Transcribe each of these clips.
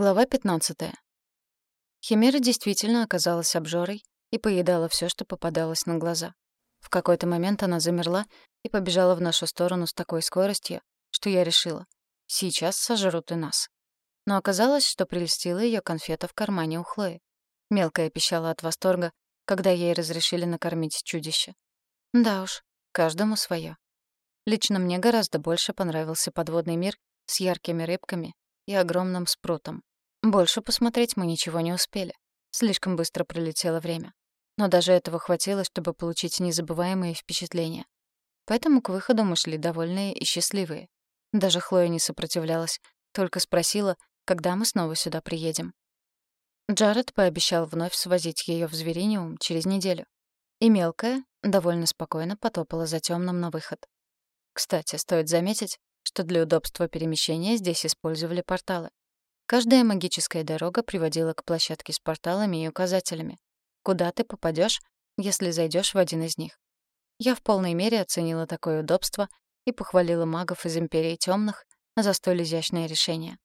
Глава 15. Химера действительно оказалась обжорой и поедала все, что попадалось на глаза. В какой-то момент она замерла и побежала в нашу сторону с такой скоростью, что я решила — сейчас сожрут и нас. Но оказалось, что прельстила ее конфета в кармане у Хлои. Мелкая пищала от восторга, когда ей разрешили накормить чудище. Да уж, каждому свое. Лично мне гораздо больше понравился подводный мир с яркими рыбками и огромным спрутом. Больше посмотреть мы ничего не успели. Слишком быстро пролетело время. Но даже этого хватило, чтобы получить незабываемые впечатления. Поэтому к выходу мы шли довольные и счастливые. Даже Хлоя не сопротивлялась, только спросила, когда мы снова сюда приедем. Джаред пообещал вновь свозить ее в звериниум через неделю. И мелкая довольно спокойно потопала за темным на выход. Кстати, стоит заметить, что для удобства перемещения здесь использовали порталы. Каждая магическая дорога приводила к площадке с порталами и указателями. Куда ты попадешь, если зайдешь в один из них? Я в полной мере оценила такое удобство и похвалила магов из Империи Темных за столь изящное решение.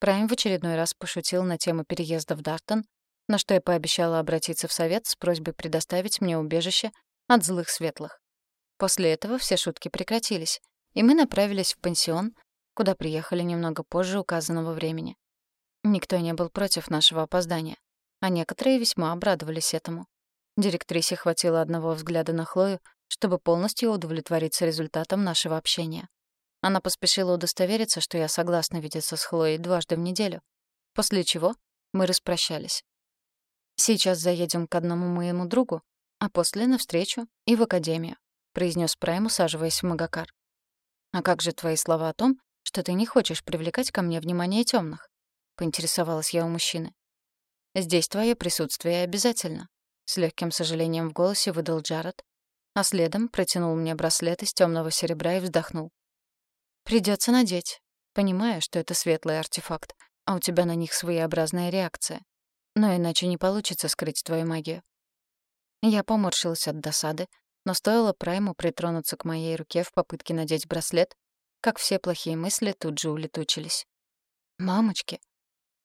Прайм в очередной раз пошутил на тему переезда в Дартон, на что я пообещала обратиться в совет с просьбой предоставить мне убежище от злых светлых. После этого все шутки прекратились, и мы направились в пансион, куда приехали немного позже указанного времени. Никто не был против нашего опоздания, а некоторые весьма обрадовались этому. Директрисе хватило одного взгляда на Хлою, чтобы полностью удовлетвориться результатом нашего общения. Она поспешила удостовериться, что я согласна видеться с Хлоей дважды в неделю, после чего мы распрощались. «Сейчас заедем к одному моему другу, а после — навстречу и в академию», — произнес Прайм, усаживаясь в Магакар. «А как же твои слова о том, что ты не хочешь привлекать ко мне внимание тёмных?» — поинтересовалась я у мужчины. «Здесь твое присутствие обязательно», — с легким сожалением в голосе выдал Джаред, а следом протянул мне браслет из темного серебра и вздохнул. Придется надеть, понимая, что это светлый артефакт, а у тебя на них своеобразная реакция. Но иначе не получится скрыть твою магию». Я поморщилась от досады, но стоило Прайму притронуться к моей руке в попытке надеть браслет, как все плохие мысли тут же улетучились. «Мамочки!»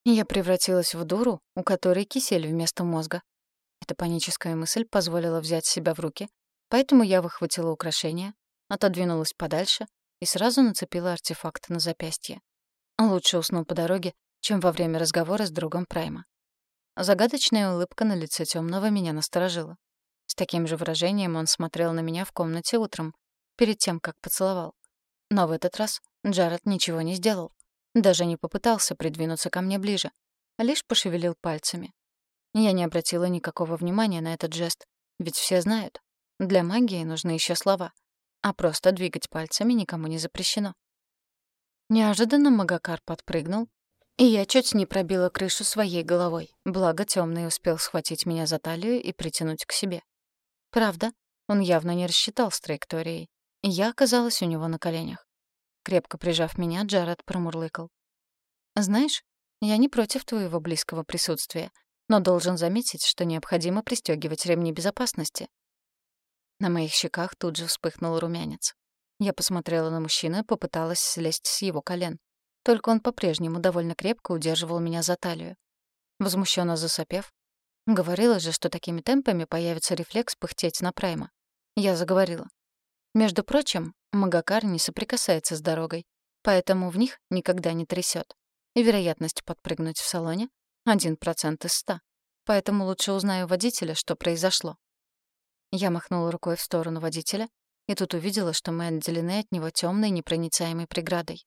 Я превратилась в дуру, у которой кисель вместо мозга. Эта паническая мысль позволила взять себя в руки, поэтому я выхватила украшение, отодвинулась подальше и сразу нацепила артефакт на запястье. Лучше усну по дороге, чем во время разговора с другом Прайма. Загадочная улыбка на лице темного меня насторожила. С таким же выражением он смотрел на меня в комнате утром, перед тем, как поцеловал. Но в этот раз Джаред ничего не сделал. Даже не попытался придвинуться ко мне ближе, а лишь пошевелил пальцами. Я не обратила никакого внимания на этот жест, ведь все знают, для магии нужны еще слова, а просто двигать пальцами никому не запрещено. Неожиданно Магакар подпрыгнул, и я чуть не пробила крышу своей головой, благо темный успел схватить меня за талию и притянуть к себе. Правда, он явно не рассчитал с траекторией, и я оказалась у него на коленях. Крепко прижав меня, Джаред промурлыкал. «Знаешь, я не против твоего близкого присутствия, но должен заметить, что необходимо пристегивать ремни безопасности». На моих щеках тут же вспыхнул румянец. Я посмотрела на мужчину и попыталась слезть с его колен. Только он по-прежнему довольно крепко удерживал меня за талию. Возмущенно засопев, Говорила же, что такими темпами появится рефлекс пыхтеть на прайма. Я заговорила. Между прочим, Магакар не соприкасается с дорогой, поэтому в них никогда не трясет. И вероятность подпрыгнуть в салоне — 1% из 100. Поэтому лучше узнаю водителя, что произошло. Я махнула рукой в сторону водителя, и тут увидела, что мы отделены от него темной непроницаемой преградой.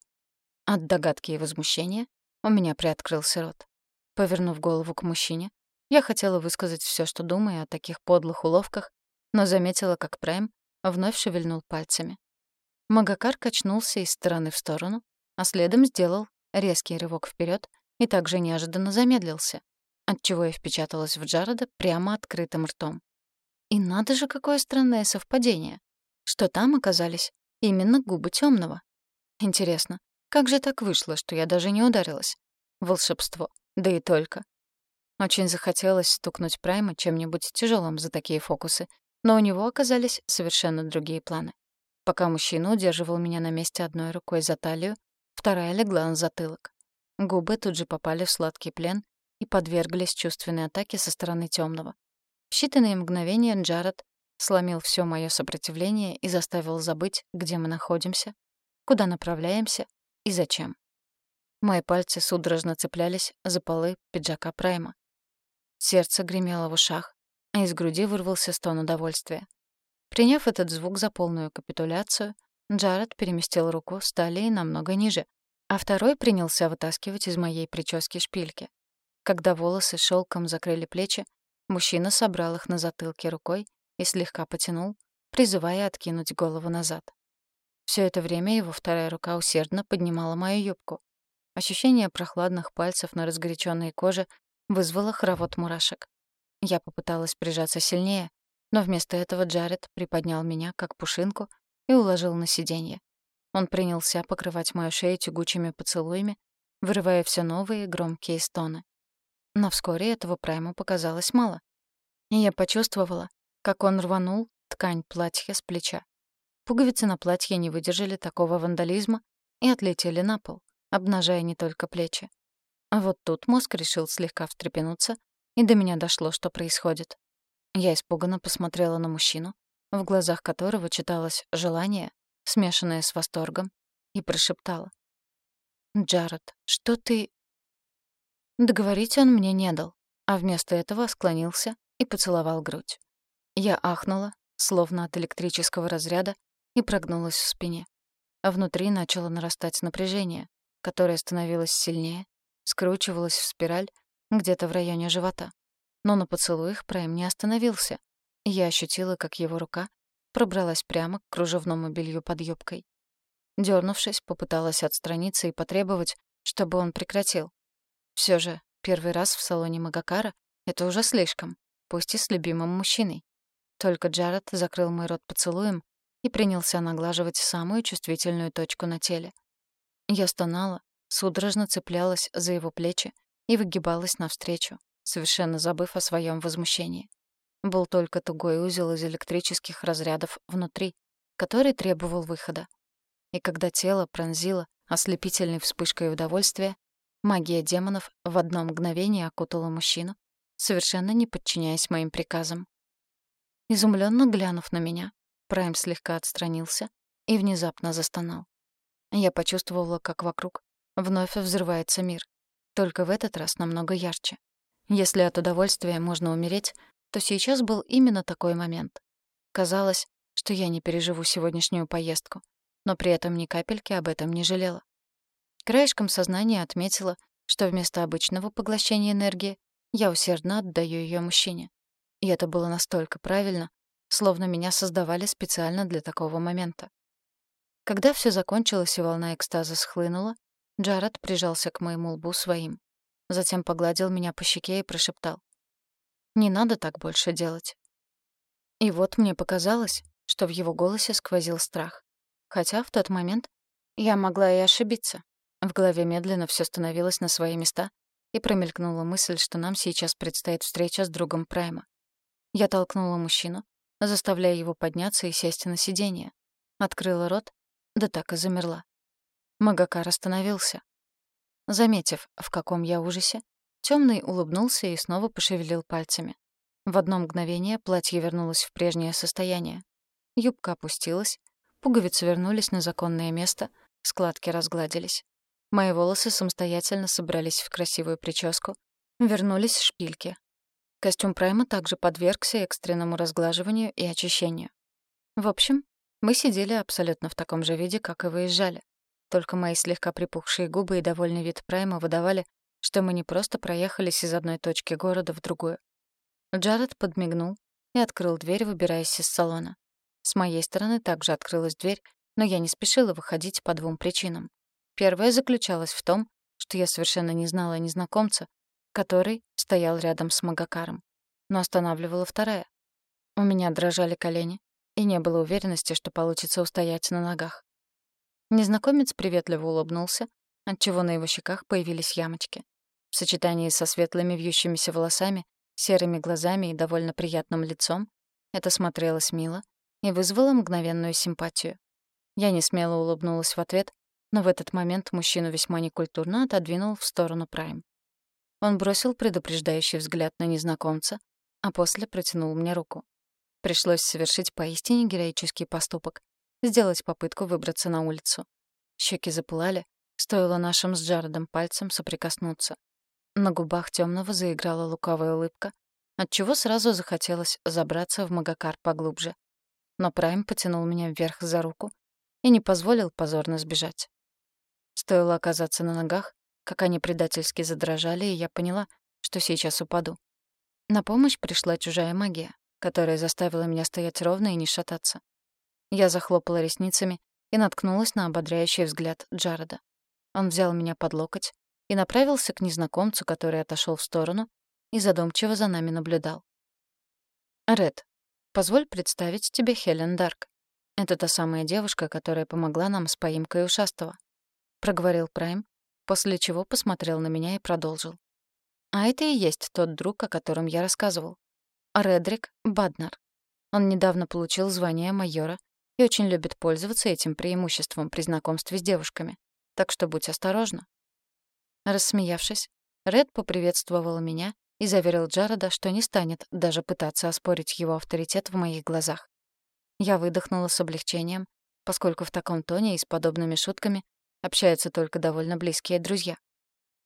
От догадки и возмущения у меня приоткрылся рот. Повернув голову к мужчине, я хотела высказать все, что думаю о таких подлых уловках, но заметила, как Прайм вновь шевельнул пальцами. Магакар качнулся из стороны в сторону, а следом сделал резкий рывок вперед и также неожиданно замедлился, отчего я впечаталась в Джареда прямо открытым ртом. И надо же, какое странное совпадение, что там оказались именно губы темного. Интересно, как же так вышло, что я даже не ударилась? Волшебство, да и только. Очень захотелось стукнуть Прайма чем-нибудь тяжелым за такие фокусы, но у него оказались совершенно другие планы. Пока мужчина удерживал меня на месте одной рукой за талию, вторая легла на затылок. Губы тут же попали в сладкий плен и подверглись чувственной атаке со стороны темного. В считанные мгновения Джаред сломил все мое сопротивление и заставил забыть, где мы находимся, куда направляемся и зачем. Мои пальцы судорожно цеплялись за полы пиджака Прайма. Сердце гремело в ушах, а из груди вырвался стон удовольствия. Приняв этот звук за полную капитуляцию, Джаред переместил руку с талии намного ниже, а второй принялся вытаскивать из моей прически шпильки. Когда волосы шелком закрыли плечи, мужчина собрал их на затылке рукой и слегка потянул, призывая откинуть голову назад. Все это время его вторая рука усердно поднимала мою юбку, Ощущение прохладных пальцев на разгоряченной коже вызвало хоровод мурашек. Я попыталась прижаться сильнее, но вместо этого Джаред приподнял меня, как пушинку, и уложил на сиденье. Он принялся покрывать мою шею тягучими поцелуями, вырывая все новые громкие стоны. Но вскоре этого прайму показалось мало. И я почувствовала, как он рванул ткань платья с плеча. Пуговицы на платье не выдержали такого вандализма и отлетели на пол обнажая не только плечи. А вот тут мозг решил слегка встрепенуться, и до меня дошло, что происходит. Я испуганно посмотрела на мужчину, в глазах которого читалось желание, смешанное с восторгом, и прошептала. «Джаред, что ты...» Договорить он мне не дал, а вместо этого склонился и поцеловал грудь. Я ахнула, словно от электрического разряда, и прогнулась в спине. А внутри начало нарастать напряжение, которая становилась сильнее, скручивалась в спираль где-то в районе живота. Но на поцелуях Прайм не остановился, я ощутила, как его рука пробралась прямо к кружевному белью под юбкой. Дёрнувшись, попыталась отстраниться и потребовать, чтобы он прекратил. Все же, первый раз в салоне Магакара — это уже слишком, пусть и с любимым мужчиной. Только Джаред закрыл мой рот поцелуем и принялся наглаживать самую чувствительную точку на теле — я стонала, судорожно цеплялась за его плечи и выгибалась навстречу, совершенно забыв о своем возмущении. Был только тугой узел из электрических разрядов внутри, который требовал выхода. И когда тело пронзило ослепительной вспышкой удовольствия, магия демонов в одно мгновение окутала мужчину, совершенно не подчиняясь моим приказам. Изумленно глянув на меня, Прайм слегка отстранился и внезапно застонал. Я почувствовала, как вокруг вновь взрывается мир. Только в этот раз намного ярче. Если от удовольствия можно умереть, то сейчас был именно такой момент. Казалось, что я не переживу сегодняшнюю поездку, но при этом ни капельки об этом не жалела. Краешком сознания отметила, что вместо обычного поглощения энергии я усердно отдаю ее мужчине. И это было настолько правильно, словно меня создавали специально для такого момента. Когда все закончилось и волна экстаза схлынула, Джаред прижался к моему лбу своим. Затем погладил меня по щеке и прошептал. «Не надо так больше делать». И вот мне показалось, что в его голосе сквозил страх. Хотя в тот момент я могла и ошибиться. В голове медленно все становилось на свои места, и промелькнула мысль, что нам сейчас предстоит встреча с другом Прайма. Я толкнула мужчину, заставляя его подняться и сесть на сиденье. Открыла рот да так и замерла. Магакар остановился. Заметив, в каком я ужасе, Темный улыбнулся и снова пошевелил пальцами. В одно мгновение платье вернулось в прежнее состояние. Юбка опустилась, пуговицы вернулись на законное место, складки разгладились. Мои волосы самостоятельно собрались в красивую прическу, вернулись шпильки. Костюм Прайма также подвергся экстренному разглаживанию и очищению. В общем, мы сидели абсолютно в таком же виде, как и выезжали. Только мои слегка припухшие губы и довольный вид Прайма выдавали, что мы не просто проехались из одной точки города в другую. Джаред подмигнул и открыл дверь, выбираясь из салона. С моей стороны также открылась дверь, но я не спешила выходить по двум причинам. Первая заключалась в том, что я совершенно не знала незнакомца, который стоял рядом с Магакаром. Но останавливала вторая. У меня дрожали колени, и не было уверенности, что получится устоять на ногах. Незнакомец приветливо улыбнулся, отчего на его щеках появились ямочки. В сочетании со светлыми вьющимися волосами, серыми глазами и довольно приятным лицом это смотрелось мило и вызвало мгновенную симпатию. Я не смело улыбнулась в ответ, но в этот момент мужчину весьма некультурно отодвинул в сторону Прайм. Он бросил предупреждающий взгляд на незнакомца, а после протянул мне руку. Пришлось совершить поистине героический поступок — сделать попытку выбраться на улицу. Щеки запылали, стоило нашим с Джаредом пальцем соприкоснуться. На губах темного заиграла лукавая улыбка, отчего сразу захотелось забраться в Магакар поглубже. Но Прайм потянул меня вверх за руку и не позволил позорно сбежать. Стоило оказаться на ногах, как они предательски задрожали, и я поняла, что сейчас упаду. На помощь пришла чужая магия, которая заставила меня стоять ровно и не шататься. Я захлопала ресницами и наткнулась на ободряющий взгляд Джареда. Он взял меня под локоть и направился к незнакомцу, который отошел в сторону и задумчиво за нами наблюдал. «Ред, позволь представить тебе Хелен Дарк. Это та самая девушка, которая помогла нам с поимкой ушастого», — проговорил Прайм, после чего посмотрел на меня и продолжил. «А это и есть тот друг, о котором я рассказывал. Редрик Баднер. Он недавно получил звание майора и очень любит пользоваться этим преимуществом при знакомстве с девушками. Так что будь осторожна». Рассмеявшись, Ред поприветствовал меня и заверил Джареда, что не станет даже пытаться оспорить его авторитет в моих глазах. Я выдохнула с облегчением, поскольку в таком тоне и с подобными шутками общаются только довольно близкие друзья.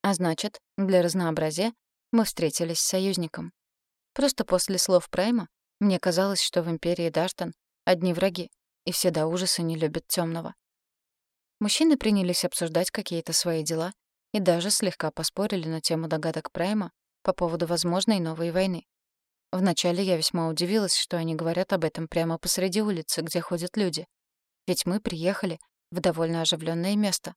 А значит, для разнообразия мы встретились с союзником. Просто после слов Прайма мне казалось, что в Империи Даштон одни враги, и все до ужаса не любят темного. Мужчины принялись обсуждать какие-то свои дела и даже слегка поспорили на тему догадок Прайма по поводу возможной новой войны. Вначале я весьма удивилась, что они говорят об этом прямо посреди улицы, где ходят люди. Ведь мы приехали в довольно оживленное место.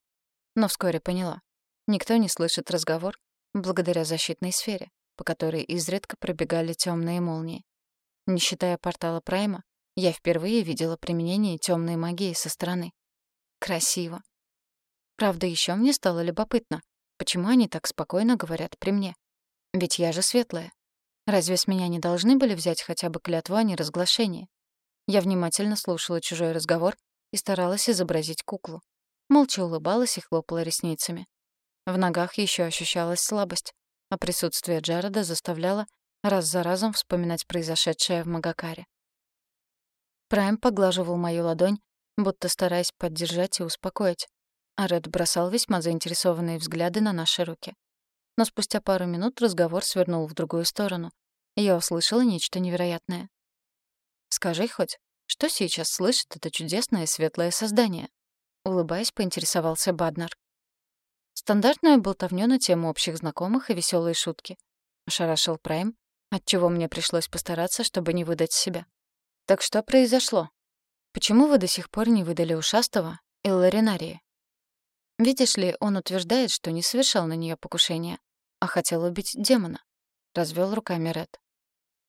Но вскоре поняла. Никто не слышит разговор благодаря защитной сфере, по которой изредка пробегали темные молнии. Не считая портала Прайма, я впервые видела применение темной магии со стороны. Красиво. Правда, еще мне стало любопытно, почему они так спокойно говорят при мне. Ведь я же светлая. Разве с меня не должны были взять хотя бы клятву о неразглашении? Я внимательно слушала чужой разговор и старалась изобразить куклу. Молча улыбалась и хлопала ресницами. В ногах еще ощущалась слабость, а присутствие Джареда заставляло раз за разом вспоминать произошедшее в Магакаре. Прайм поглаживал мою ладонь, будто стараясь поддержать и успокоить, а Ред бросал весьма заинтересованные взгляды на наши руки. Но спустя пару минут разговор свернул в другую сторону, и я услышала нечто невероятное. «Скажи хоть, что сейчас слышит это чудесное светлое создание?» Улыбаясь, поинтересовался Баднер. Стандартную болтовню на тему общих знакомых и веселые шутки. Ошарашил Прайм, отчего мне пришлось постараться, чтобы не выдать себя. «Так что произошло? Почему вы до сих пор не выдали ушастого и Ларинарии?» Видишь ли, он утверждает, что не совершал на нее покушение, а хотел убить демона. Развел руками Ред.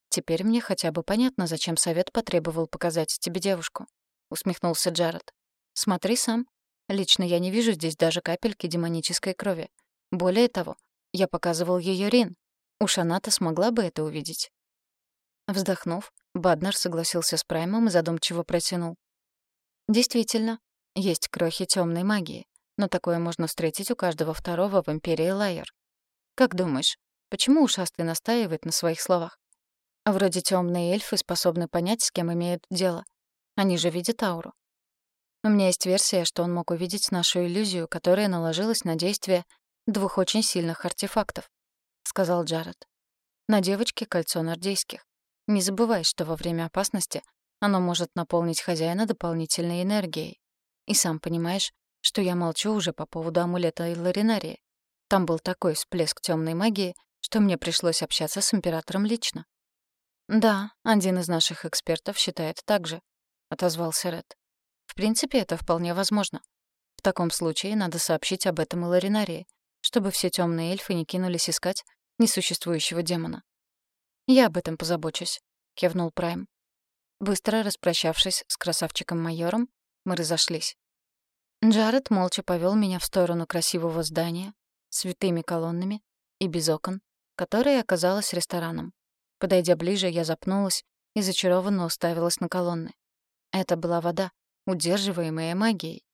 Теперь мне хотя бы понятно, зачем совет потребовал показать тебе девушку. Усмехнулся Джаред. Смотри сам. Лично я не вижу здесь даже капельки демонической крови. Более того, я показывал ее Рин. Уж она-то смогла бы это увидеть. Вздохнув, Баднер согласился с Праймом и задумчиво протянул. Действительно, есть крохи темной магии, но такое можно встретить у каждого второго в Империи Лайер. Как думаешь, почему ушастый настаивает на своих словах? Вроде темные эльфы способны понять, с кем имеют дело. Они же видят ауру. У меня есть версия, что он мог увидеть нашу иллюзию, которая наложилась на действие двух очень сильных артефактов, — сказал Джаред. На девочке кольцо нордейских. Не забывай, что во время опасности оно может наполнить хозяина дополнительной энергией. И сам понимаешь, что я молчу уже по поводу амулета Илларинарии. Там был такой всплеск темной магии, что мне пришлось общаться с императором лично. «Да, один из наших экспертов считает так же», — отозвался Ред. «В принципе, это вполне возможно. В таком случае надо сообщить об этом Иларинарии, чтобы все темные эльфы не кинулись искать несуществующего демона». «Я об этом позабочусь», — кивнул Прайм. Быстро распрощавшись с красавчиком-майором, мы разошлись. Джаред молча повел меня в сторону красивого здания, с витыми колоннами и без окон, которое оказалось рестораном. Подойдя ближе, я запнулась и зачарованно уставилась на колонны. Это была вода, удерживаемая магией.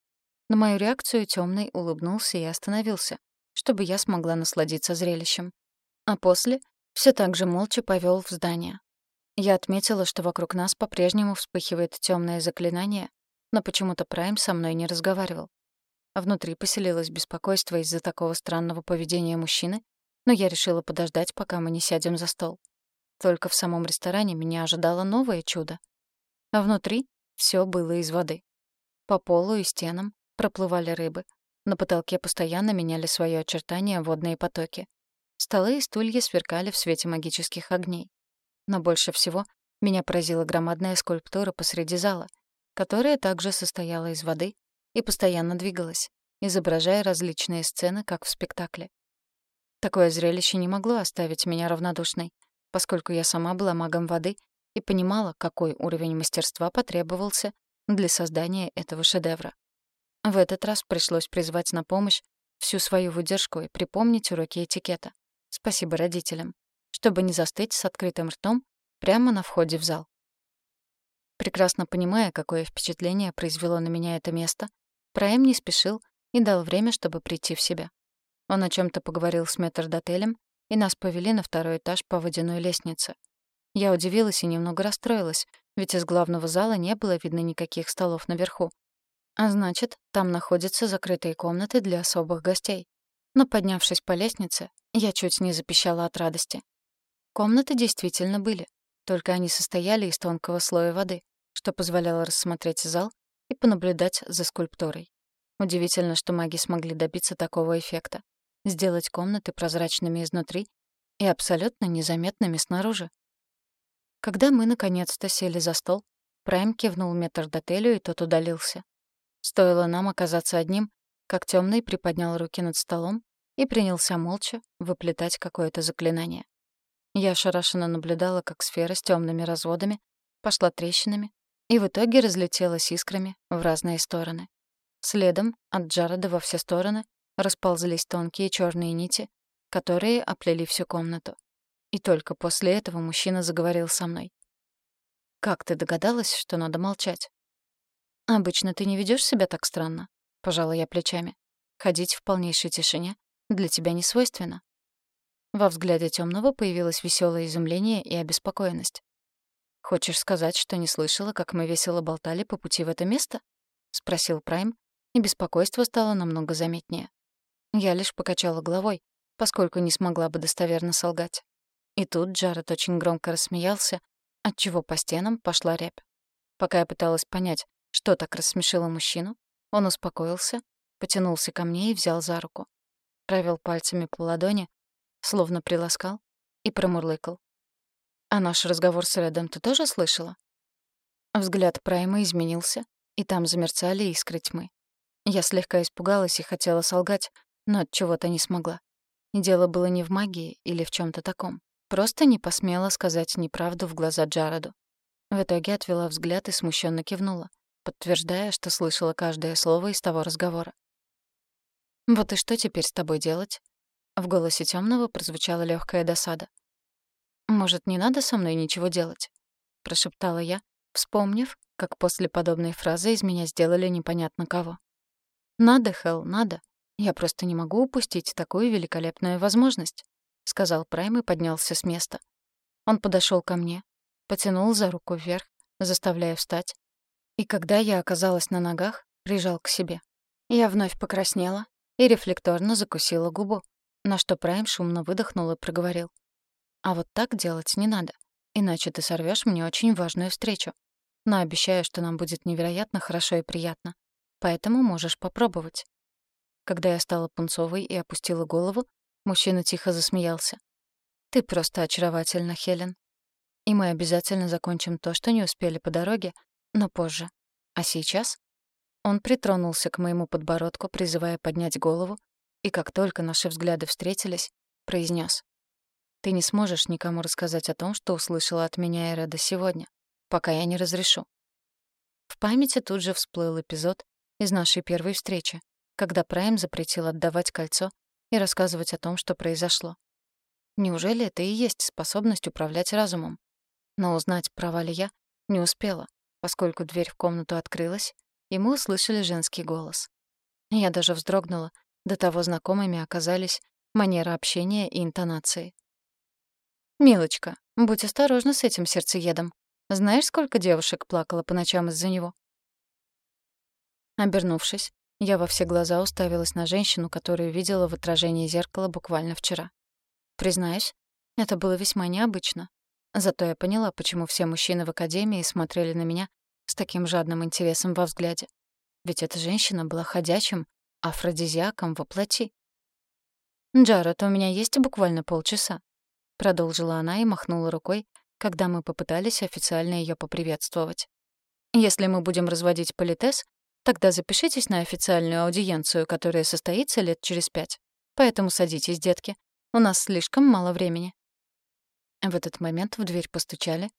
На мою реакцию темный улыбнулся и остановился, чтобы я смогла насладиться зрелищем. А после все так же молча повел в здание. Я отметила, что вокруг нас по-прежнему вспыхивает темное заклинание, но почему-то Прайм со мной не разговаривал. Внутри поселилось беспокойство из-за такого странного поведения мужчины, но я решила подождать, пока мы не сядем за стол. Только в самом ресторане меня ожидало новое чудо. А внутри все было из воды. По полу и стенам проплывали рыбы. На потолке постоянно меняли свои очертания водные потоки. Столы и стулья сверкали в свете магических огней. Но больше всего меня поразила громадная скульптура посреди зала, которая также состояла из воды и постоянно двигалась, изображая различные сцены, как в спектакле. Такое зрелище не могло оставить меня равнодушной, поскольку я сама была магом воды и понимала, какой уровень мастерства потребовался для создания этого шедевра. В этот раз пришлось призвать на помощь всю свою выдержку и припомнить уроки этикета. Спасибо родителям, чтобы не застыть с открытым ртом прямо на входе в зал. Прекрасно понимая, какое впечатление произвело на меня это место, Праем не спешил и дал время, чтобы прийти в себя. Он о чем то поговорил с метрдотелем, и нас повели на второй этаж по водяной лестнице. Я удивилась и немного расстроилась, ведь из главного зала не было видно никаких столов наверху. А значит, там находятся закрытые комнаты для особых гостей. Но поднявшись по лестнице, я чуть не запищала от радости. Комнаты действительно были, только они состояли из тонкого слоя воды, что позволяло рассмотреть зал и понаблюдать за скульптурой. Удивительно, что маги смогли добиться такого эффекта. Сделать комнаты прозрачными изнутри и абсолютно незаметными снаружи. Когда мы наконец-то сели за стол, Прайм кивнул метрдотелю, и тот удалился. Стоило нам оказаться одним, как темный приподнял руки над столом и принялся молча выплетать какое-то заклинание. Я ошарашенно наблюдала, как сфера с темными разводами пошла трещинами и в итоге разлетелась искрами в разные стороны. Следом от Джареда во все стороны расползлись тонкие черные нити, которые оплели всю комнату. И только после этого мужчина заговорил со мной. «Как ты догадалась, что надо молчать?» «Обычно ты не ведешь себя так странно», — пожала я плечами. «Ходить в полнейшей тишине для тебя не свойственно». Во взгляде темного появилось веселое изумление и обеспокоенность. «Хочешь сказать, что не слышала, как мы весело болтали по пути в это место?» — спросил Прайм, и беспокойство стало намного заметнее. Я лишь покачала головой, поскольку не смогла бы достоверно солгать. И тут Джаред очень громко рассмеялся, отчего по стенам пошла рябь. Пока я пыталась понять, что так рассмешило мужчину, он успокоился, потянулся ко мне и взял за руку. Провел пальцами по ладони, словно приласкал, и промурлыкал. А наш разговор с Редом ты тоже слышала? Взгляд Прайма изменился, и там замерцали искры тьмы. Я слегка испугалась и хотела солгать, но от чего-то не смогла. Дело было не в магии или в чем то таком. Просто не посмела сказать неправду в глаза Джареду. В итоге отвела взгляд и смущенно кивнула, подтверждая, что слышала каждое слово из того разговора. «Вот и что теперь с тобой делать?» В голосе темного прозвучала легкая досада. «Может, не надо со мной ничего делать?» — прошептала я, вспомнив, как после подобной фразы из меня сделали непонятно кого. «Надо, Хелл, надо. Я просто не могу упустить такую великолепную возможность», — сказал Прайм и поднялся с места. Он подошел ко мне, потянул за руку вверх, заставляя встать, и когда я оказалась на ногах, прижал к себе. Я вновь покраснела и рефлекторно закусила губу, на что Прайм шумно выдохнул и проговорил. А вот так делать не надо, иначе ты сорвешь мне очень важную встречу. Но обещаю, что нам будет невероятно хорошо и приятно. Поэтому можешь попробовать. Когда я стала пунцовой и опустила голову, мужчина тихо засмеялся. «Ты просто очаровательна, Хелен. И мы обязательно закончим то, что не успели по дороге, но позже. А сейчас?» Он притронулся к моему подбородку, призывая поднять голову, и как только наши взгляды встретились, произнес: ты не сможешь никому рассказать о том, что услышала от меня Эреда сегодня, пока я не разрешу. В памяти тут же всплыл эпизод из нашей первой встречи, когда Прайм запретил отдавать кольцо и рассказывать о том, что произошло. Неужели это и есть способность управлять разумом? Но узнать, права ли я, не успела, поскольку дверь в комнату открылась, и мы услышали женский голос. Я даже вздрогнула. До того знакомыми оказались манера общения и интонации. «Милочка, будь осторожна с этим сердцеедом. Знаешь, сколько девушек плакало по ночам из-за него?» Обернувшись, я во все глаза уставилась на женщину, которую видела в отражении зеркала буквально вчера. Признаюсь, это было весьма необычно. Зато я поняла, почему все мужчины в академии смотрели на меня с таким жадным интересом во взгляде. Ведь эта женщина была ходячим афродизиаком во плоти. «Джаред, у меня есть буквально полчаса», — продолжила она и махнула рукой, когда мы попытались официально ее поприветствовать. «Если мы будем разводить политес, тогда запишитесь на официальную аудиенцию, которая состоится лет через пять. Поэтому садитесь, детки. У нас слишком мало времени». В этот момент в дверь постучали,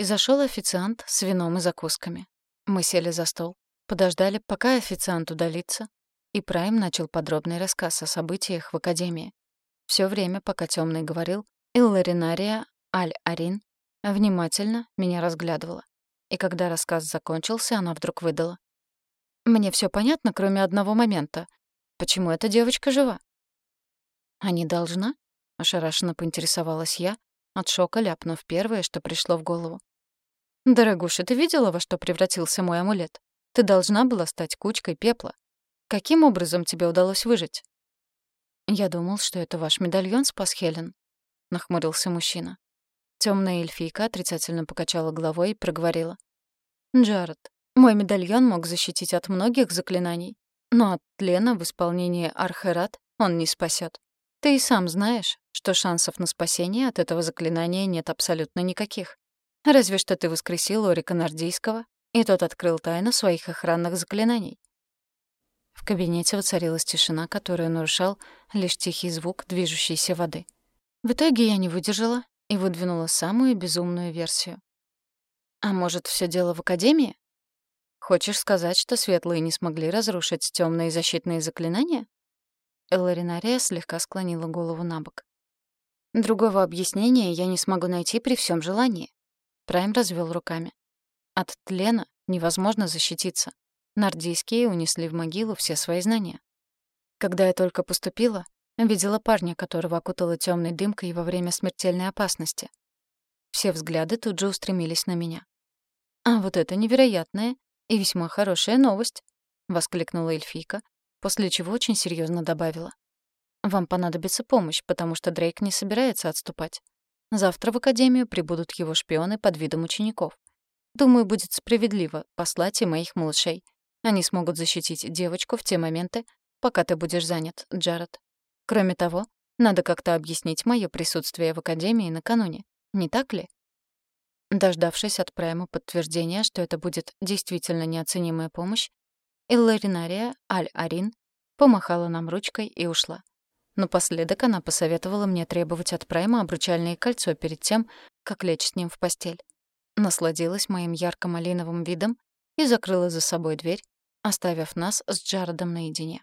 и зашел официант с вином и закусками. Мы сели за стол, подождали, пока официант удалится, и Прайм начал подробный рассказ о событиях в Академии. Все время, пока Темный говорил, Илларинария Аль-Арин внимательно меня разглядывала. И когда рассказ закончился, она вдруг выдала. «Мне все понятно, кроме одного момента. Почему эта девочка жива?» «А не должна?» — ошарашенно поинтересовалась я, от шока ляпнув первое, что пришло в голову. «Дорогуша, ты видела, во что превратился мой амулет? Ты должна была стать кучкой пепла. Каким образом тебе удалось выжить?» «Я думал, что это ваш медальон спас Хелен», — нахмурился мужчина. Темная эльфийка отрицательно покачала головой и проговорила. «Джаред, мой медальон мог защитить от многих заклинаний, но от тлена в исполнении Архерат он не спасет. Ты и сам знаешь, что шансов на спасение от этого заклинания нет абсолютно никаких. Разве что ты воскресил Орика Нордийского, и тот открыл тайну своих охранных заклинаний. В кабинете воцарилась тишина, которую нарушал лишь тихий звук движущейся воды. В итоге я не выдержала и выдвинула самую безумную версию. А может, все дело в Академии? Хочешь сказать, что светлые не смогли разрушить темные защитные заклинания? Эларинария слегка склонила голову на бок. Другого объяснения я не смогу найти при всем желании. Прайм развел руками. От тлена невозможно защититься. Нордийские унесли в могилу все свои знания. Когда я только поступила, видела парня, которого окутала темной дымкой во время смертельной опасности. Все взгляды тут же устремились на меня. «А вот это невероятная и весьма хорошая новость!» — воскликнула эльфийка, после чего очень серьезно добавила. «Вам понадобится помощь, потому что Дрейк не собирается отступать. Завтра в Академию прибудут его шпионы под видом учеников. Думаю, будет справедливо послать и моих малышей, они смогут защитить девочку в те моменты, пока ты будешь занят, Джаред. Кроме того, надо как-то объяснить моё присутствие в Академии накануне. Не так ли? Дождавшись от Прайма подтверждения, что это будет действительно неоценимая помощь, Илларинария Аль-Арин помахала нам ручкой и ушла. Напоследок она посоветовала мне требовать от Прайма обручальное кольцо перед тем, как лечь с ним в постель. Насладилась моим ярко-малиновым видом и закрыла за собой дверь, оставив нас с Джаредом наедине.